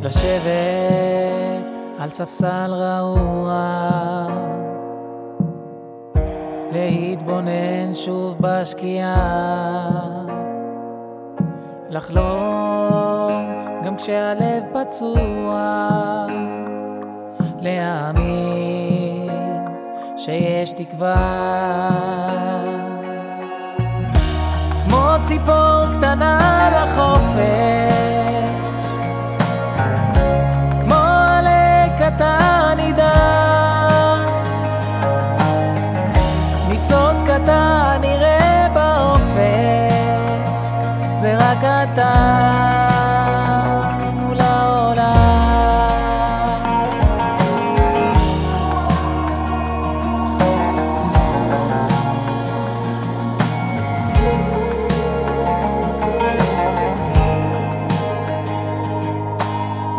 לשבת על ספסל רעוע, להתבונן שוב בשקיעה, לחלום גם כשהלב פצוע, להאמין שיש תקווה. כמו ציפור קטנה לחופש זה רק אתה מול העולם.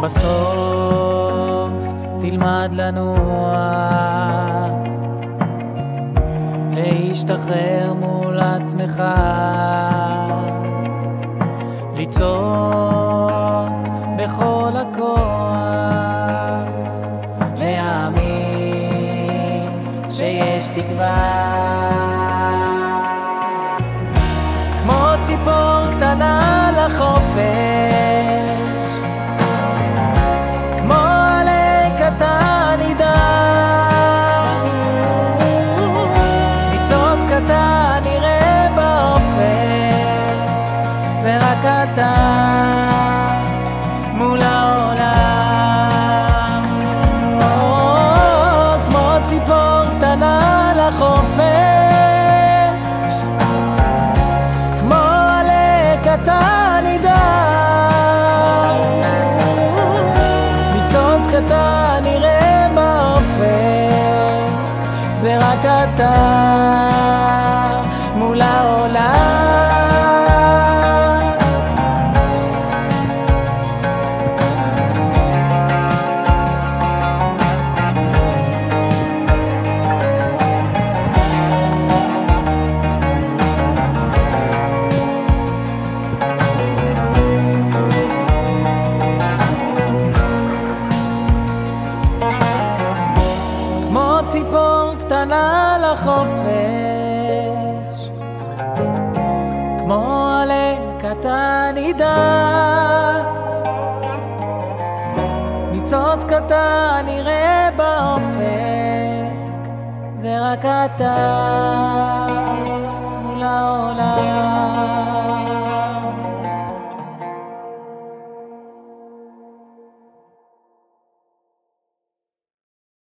בסוף תלמד לנוח, להשתחרר מול עצמך, לצעוק בכל הכוח, להאמין שיש תקווה. כמו ציפור קטנה לחופש ציפור קטנה לחופש כמו עלה קטן נידח ניצוץ קטן נראה באופק זה רק אתה ציפור קטנה לחופש, כמו עלה קטן עידה. ניצוץ קטן נראה באופק, זה רק אתה מול העולם.